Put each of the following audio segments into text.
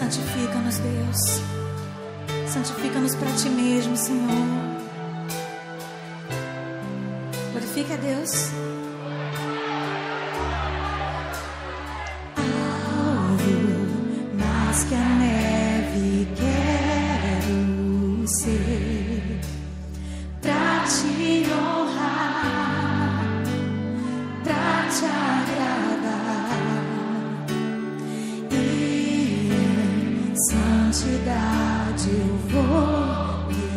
Santifica-nos, Deus. Santifica-nos para ti mesmo, Senhor. Glorifica a Deus. Algo mais que a neve. santidade eu vou.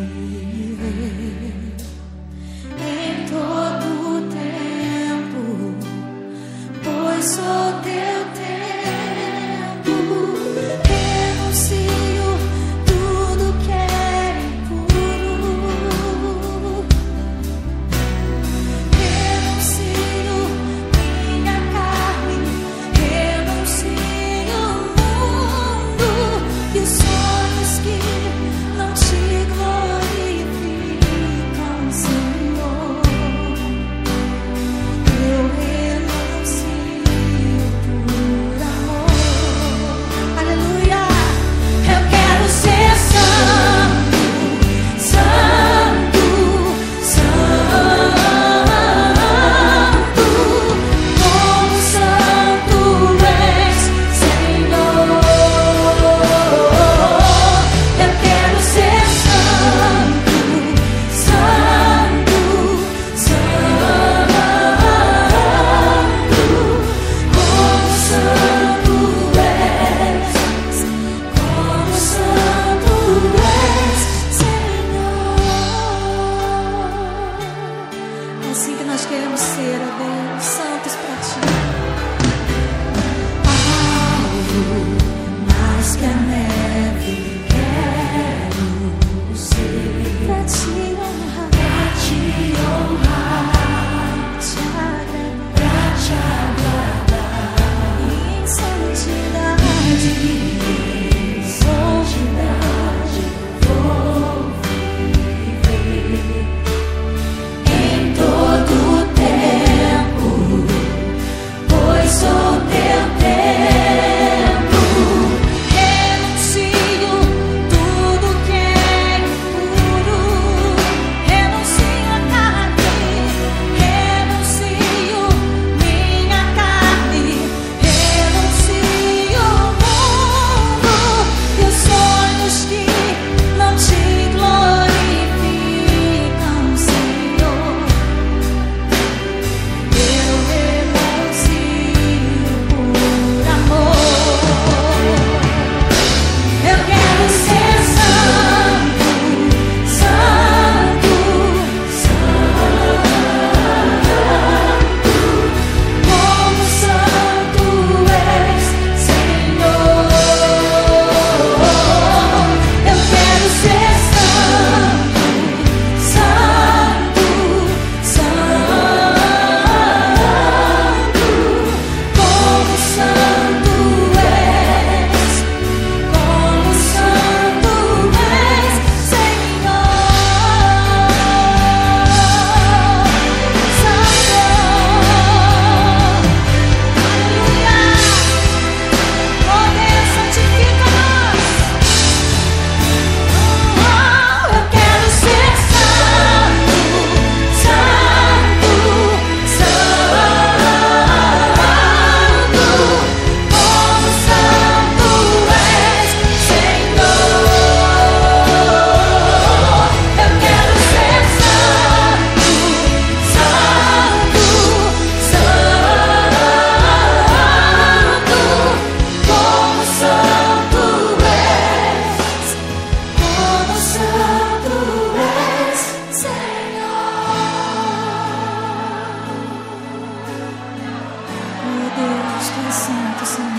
santo, Senhor.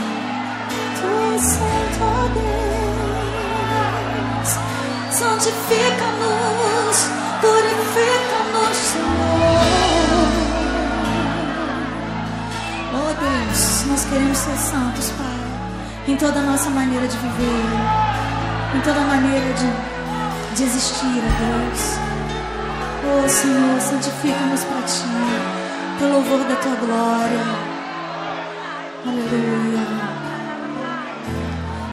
Tu és santo, ó Deus. Santifica-nos, purifica-nos, Senhor. Ó oh, Deus, nós queremos ser santos, Pai, em toda a nossa maneira de viver, em toda a maneira de, de existir, ó Deus. Oh Senhor, santifica-nos para Ti, pelo louvor da Tua glória. Hallelujah.